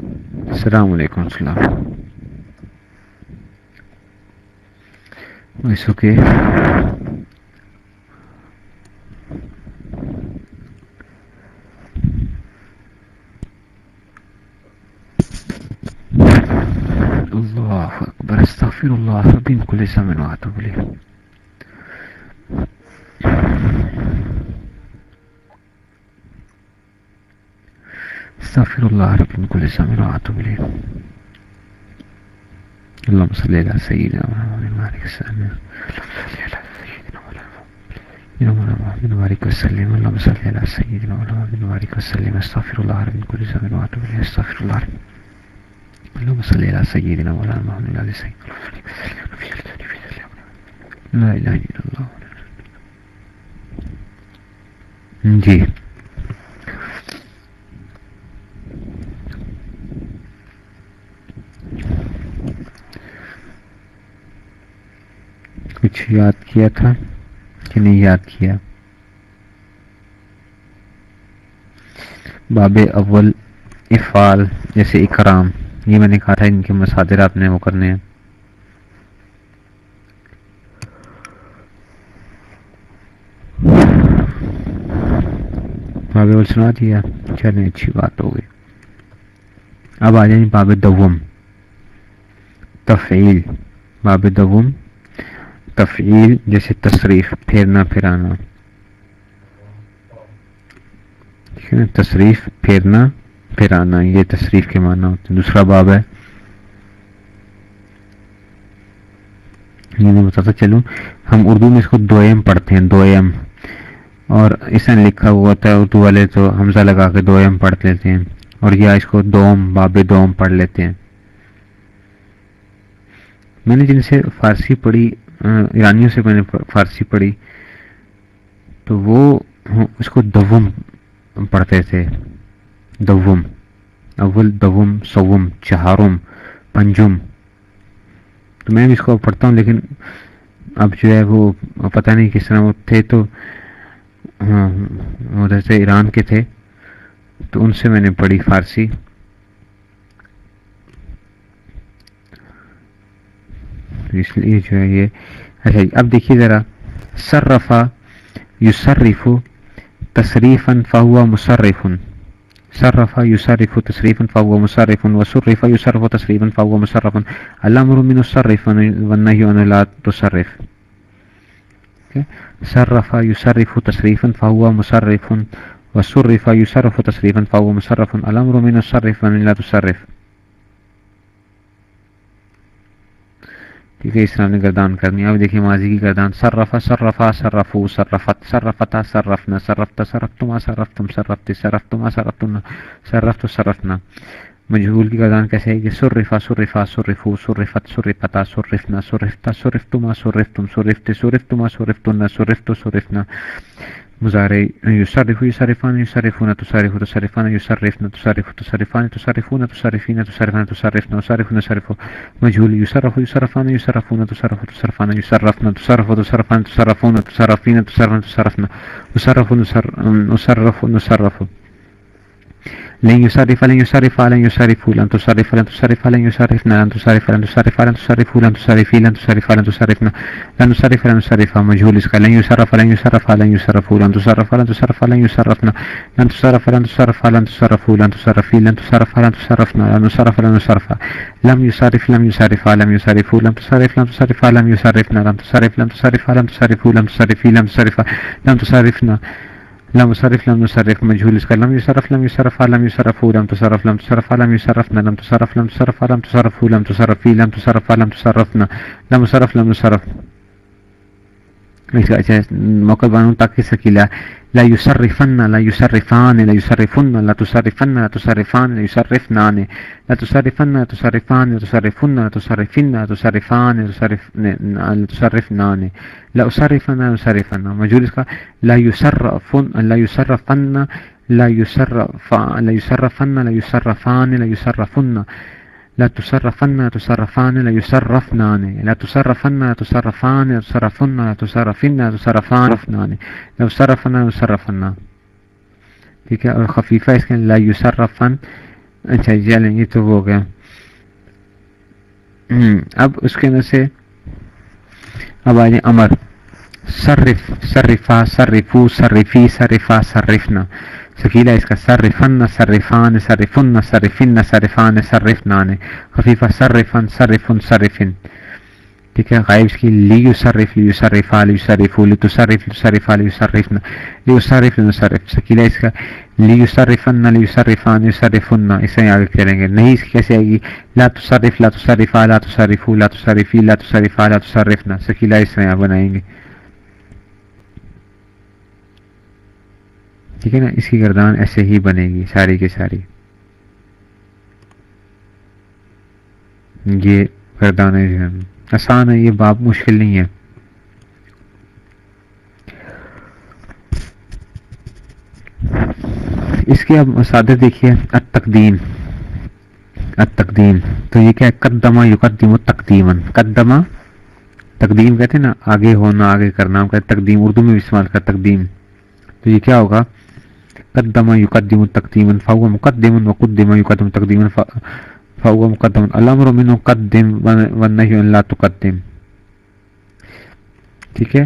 السلام علیکم السلام It's okay. الله أكبر استغفر الله ربي من كل سمع وأتوب استغفر الله ربي من كل سمع وأتوب إليه اللهم صل على سيدنا محمد وعلى وسلم اللهم وسلم اللهم صل على سيدنا محمد وبارك وسلم استغفر الله رب من كل ذنب واتوب اليه استغفر الله رب اللهم صل على سيدنا مولانا محمد وعلى سيدنا لا الا جی کچھ یاد کیا تھا کہ نہیں یاد کیا؟ باب اول افعال جیسے اکرام، یہ میں نے کہا تھا ان کے مسادر آپ نے وہ کرنے ہیں۔ باب اول سنا دیا اچھا چلیں اچھی بات ہو گئی۔ اب آ جائیں باب دوم۔ تفعیل، باب دوم۔ تفعیل جیسے تصریف پھیرنا پھرانا تصریف پھیرنا پھرانا یہ تصریف کے معنی ہوتے ہیں۔ دوسرا باب ہے۔ یہ میں بتاتا چلوں۔ ہم اردو میں اس کو دوئم پڑھتے ہیں دوئم اور اس نے لکھا ہوا ہوتا ہے اردو والے تو حمزہ لگا کے دوئم پڑھ لیتے ہیں۔ اور یا اس کو دوم باب دوم پڑھ لیتے ہیں۔ میں نے جن سے فارسی پڑھی ایرانیوں سے میں نے فارسی پڑھی، تو وہ اس کو دوم پڑھتے تھے۔ دوم، اول دوم، سوم، چہارم، پنجم۔ تو میں بھی اس کو پڑھتا ہوں، لیکن اب جو ہے وہ پتہ نہیں کس طرح وہ تھے تو ہاں، ادھر سے ایران کے تھے، تو ان سے میں نے پڑھی فارسی۔ اس لیے جو ہے یہ اچھا جی اب دیکھیے ذرا سرفا یو تصریفا فہو مصرف صرف یصرف تصریفا فهو مصرف وصرف يصرف تصريفا فهو مصرف. الامر من الصرف والنهي عن لا تصرف. صرف يصرف تصريفا فهو مصرف وصرف يصرف تصريفا فهو مصرف. الامر من الصرف ومن لا تصرف. ٹھیک ہے نے گردان کرنی اب دیکھیے ماضی کی گردان۔ سرفا سرفا سرفو سرفت سرفتا سرفنا سرفتا سرفتما سرفتم سرفت سرفتما سرفتنا سرفت سرفنا مجهول کی گردان کیسے ہے کہ سرفا سرفا سرفو سرفت سرفتا سرفنا سرفتا سرفتما سرفتم سرفت سرفتما سرفتنا سرفت سرفنا مزارع یصرف یصرفان یصرفون تصرف تصرفان یصرفن تصرف تصرفان تصرفون تصرفین تصرفان تصرفن تصرفن تصرف مجهول یصرف یصرفان یصرفون تصرف تصرفان یصرفن تصرف تصرفان تصرفون تصرفین تصرفن تصرفن تصرف نصرف نصرف لن يصرف لن يصرف لن يصرف لن تصرف لن تصرف لن يصرفنا لن تصرف لن تصرف لن تصرف لن تصرفي لن تصرف لن تصرفنا لن نصرف لن نصرف مجهول اسك لن يصرف لن يصرف لن يصرف لن تصرف لن تصرف لن يصرفنا لن تصرف لن تصرف لن تصرف لن تصرفي لن تصرف لن تصرفنا لن نصرف لن نصرف لم يصرف لم يصرف لم يصرف لم تصرف لم تصرف لم يصرفنا لم تصرف لم تصرف لم تصرف لم تصرفي لم تصرف لم تصرفنا لم صرف لم صرف مجھول اس کا لم يصرف لم يصرف. لم يصرف، لم تصرف. لم تصرف، لم يصرفنا لم تصرف لم تصرف. لم تصرف لم تصرف. في لم تصرف. لم تصرفنا. لم صرف لم صرف اچھا موقع بانو تاکہ سکیلا لا يصرفن، لا يصرفان، لا يصرفن، لا تصرفن، لا تصرفان، لا يصرفنان، لا تصرفن، لا تصرفان، لا تصرفن لا تصرفن، لا تصرفان، لا تصرفنان. لا أصرفن، لا يصرفن. مجهول اس کا لا يصرفن لا يصرفن، لا يصرف لا يصرفن، لا يصرفان، لا يصرفن. لا تصرفن، لا تصرفان، لا يصرفنان. لا تصرفن، لا تصرفان، لا تصرفن لا تصرفن، لا تصرفان. لا تصرفن لا يصرفن. ٹھیک ہے، اور خفیفہ اس کے لا يصرفن. اچھا جی، چلیں یہ تو ہو گیا۔ اب اس کے اندر سے، اب آ جائیں امر۔ صرف، صرفا، صرفو، صرفی، صرفا، صرفنا۔ سکیلا اس کا صرفن صرفان صرفن صرفن صرفان صرفنان خفیفہ صرفن صرفن صرفن ٹھیک ہے، غائب اس کی لی یصرف لی یصرف علی یصرف لی تصرف یصرف علی یصرفنا لی یصرف لی یصرف سکیلا اس کا لی یصرفن لی یصرفان یصرفن اسے آگے کریں گے۔ نہیں، اس کی کیسے آئے گی؟ لا تصرف لا تصرف لا تصرف لا تصرفی لا تصرف لا تصرفنا سکیلا اس میں بنائیں گے۔ ٹھیک ہے نا؟ اس کی گردان ایسے ہی بنے گی، ساری کی ساری۔ یہ گردان آسان ہے، یہ باب مشکل نہیں ہے۔ اس کے اب مسادر دیکھیے، التقدیم۔ التقدیم۔ تو یہ کیا ہے؟ قدمہ یقدم تقدیمن قدمہ تقدیم کہتے ہیں نا، آگے ہونا، آگے کرنا۔ ہم کہتے تقدیم اردو میں بھی استعمال کر تقدیم۔ تو یہ کیا ہوگا؟ قدم يقدم تقديما، فهو مقدم وقدم يقدم تقديما فهو مقدم. الامر منه قدم والنهي ان لا تقدم. ٹھیک ہے؟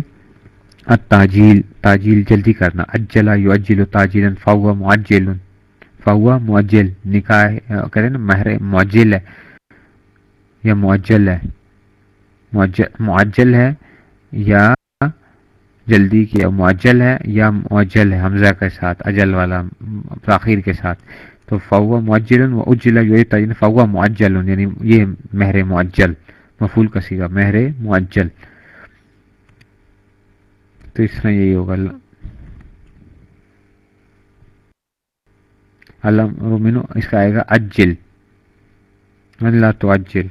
التاجیل تاجیل جلدی کرنا. اجلا یعجل تاجیلا فهو معجل فهو معجل نکاح کہتے ہیں نا، مہر معجل ہے یا معجل ہے؟ معجل ہے یا جلدی کی یا معجل ہے یا معجل ہے، حمزہ کے ساتھ، اجل والا تاخیر کے ساتھ۔ تو فوا معجل و اجلا یہ فوا معجل یعنی یہ مہر معجل مفول کا سیگا، مہر معجل۔ تو اس طرح یہی ہوگا۔ اللہ اس کا آئے گا اجل۔ اللہ تو اجل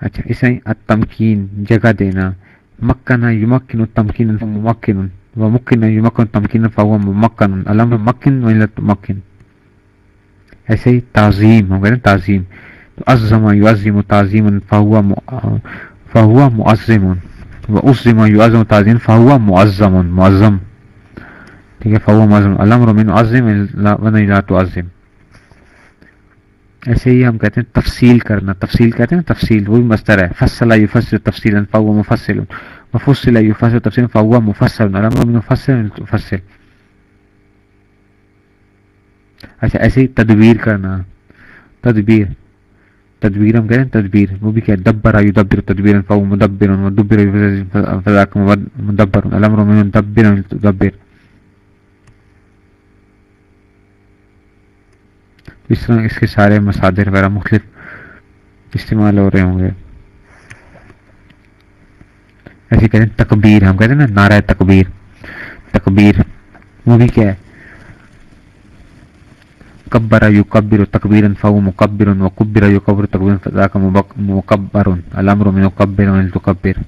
اچھا اس تمکین جگہ دینا۔ مکن يمكن تمكينا فممكن ومكن يمكن تمكينا فهو ممكن. الامر مكن ولا تمكن. ایسے ہی تعظیم ہو گئے نا تعظیم تو عظم يعظم تعظيما فهو فهو معظم وعظم يعظم تعظيما فهو معظم معظم ٹھیک ہے فهو معظم الامر من عظم لا تعظم. ایسے ہی ہم کہتے ہیں تفصیل کرنا تفصیل کہتے ہیں تفصیل وہ بھی مستر ہے فصل یفصل تفصیلا فهو مفصل وفصل يفصل تفصيلا فهو مفصل الامر من مفصل اچھا ایسے ہی تدبیر کرنا تدبیر تدبیر ہم کہتے ہیں تدبیر وہ بھی کیا دبر یدبر تدبیر فهو مدبر ودبر فذاك مدبر الامر من مدبر اس طرح اس کے سارے مسادر وغیرہ مختلف استعمال ہو رہے ہوں گے۔ ایسے کہتے ہیں تکبیر، ہم کہتے ہیں نا نعرہ تکبیر۔ تکبیر، وہ بھی کیا ہے؟ کبر یو کبر و تکبیر فو مکبر و کبر یو قبر تکبیر فضا کا مکبر۔ الامر من کبر تکبر۔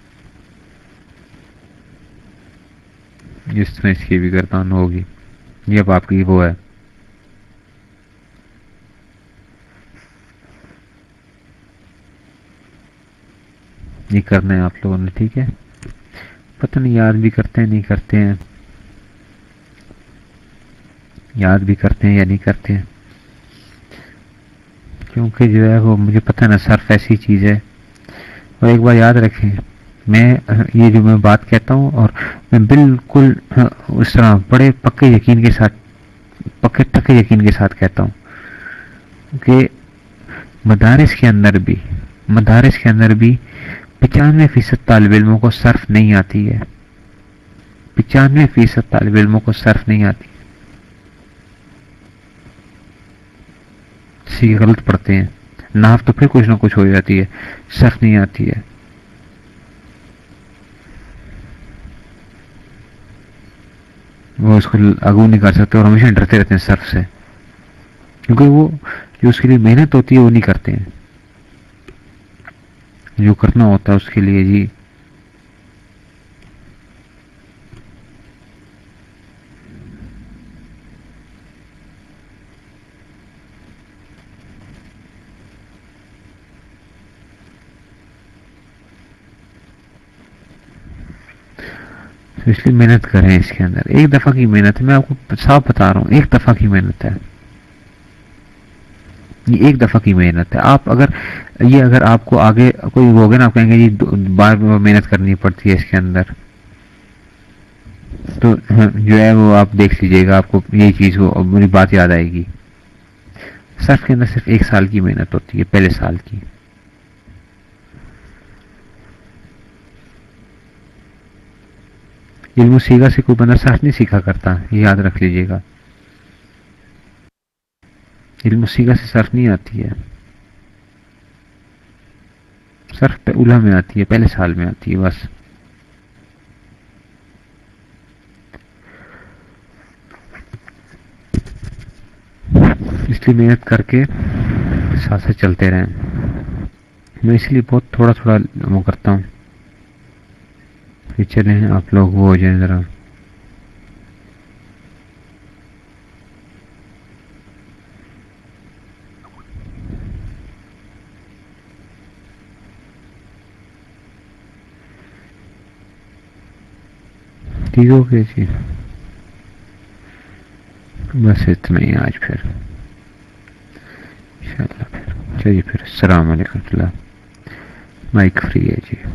جس طرح اس کی بھی گردان ہوگی۔ یہ اب آپ کی وہ ہے۔ یہ کرنا ہے آپ لوگوں نے، ٹھیک ہے؟ پتہ نہیں، یاد بھی کرتے ہیں، نہیں کرتے ہیں۔ یاد بھی کرتے ہیں یا نہیں کرتے ہیں۔ کیونکہ جو ہے وہ مجھے پتہ نا، صرف ایسی چیز ہے۔ اور ایک بار یاد رکھیں، میں یہ جو میں بات کہتا ہوں، اور میں بالکل اس طرح بڑے پکے یقین کے ساتھ، پکے ٹکے یقین کے ساتھ کہتا ہوں کہ مدارس کے اندر بھی، مدارس کے اندر بھی پچانوے فیصد طالب علموں کو صرف نہیں آتی ہے۔ پچانوے فیصد طالب علموں کو صرف نہیں آتی۔ سی، غلط پڑھتے ہیں۔ ناف تو پھر کچھ نہ کچھ ہو جاتی ہے۔ صرف نہیں آتی ہے۔ وہ اس کو آگو نہیں کر سکتے اور ہمیشہ ڈرتے رہتے ہیں صرف سے۔ کیونکہ وہ جو اس کے لیے محنت ہوتی ہے وہ نہیں کرتے ہیں۔ جو کرنا ہوتا ہے اس کے لیے جی۔ اس لیے محنت کریں اس کے اندر۔ ایک دفعہ کی محنت ہے، میں آپ کو صاف بتا رہا ہوں، ایک دفعہ کی محنت ہے۔ یہ ایک دفعہ کی محنت ہے۔ آپ اگر یہ اگر آپ کو آگے کوئی ہوگا نا، آپ کہیں گے جی بار بار محنت کرنی پڑتی ہے اس کے اندر۔ تو ہاں، جو ہے وہ آپ دیکھ لیجیے گا، آپ کو یہی چیز وہ میری بات یاد آئے گی۔ صرف کے اندر صرف ایک سال کی محنت ہوتی ہے، پہلے سال کی۔ علم سیکھا سے کوئی بندہ صرف نہیں سیکھا کرتا، یہ یاد رکھ لیجیے گا۔ علم سیگا سے صرف نہیں آتی ہے صرف اولا میں آتی ہے پہلے سال میں آتی ہے بس اس لیے محنت کر کے ساتھ ساتھ چلتے رہیں میں اس لیے بہت تھوڑا تھوڑا وہ کرتا ہوں چلیں آپ لوگ وہ ہو جائیں ذرا ٹھیک ہو گیا جی بس اتنا ہی آج پھر۔ ان شاء اللہ پھر۔ چلیے پھر، السلام علیکم اللہ۔ مائک فری ہے جی۔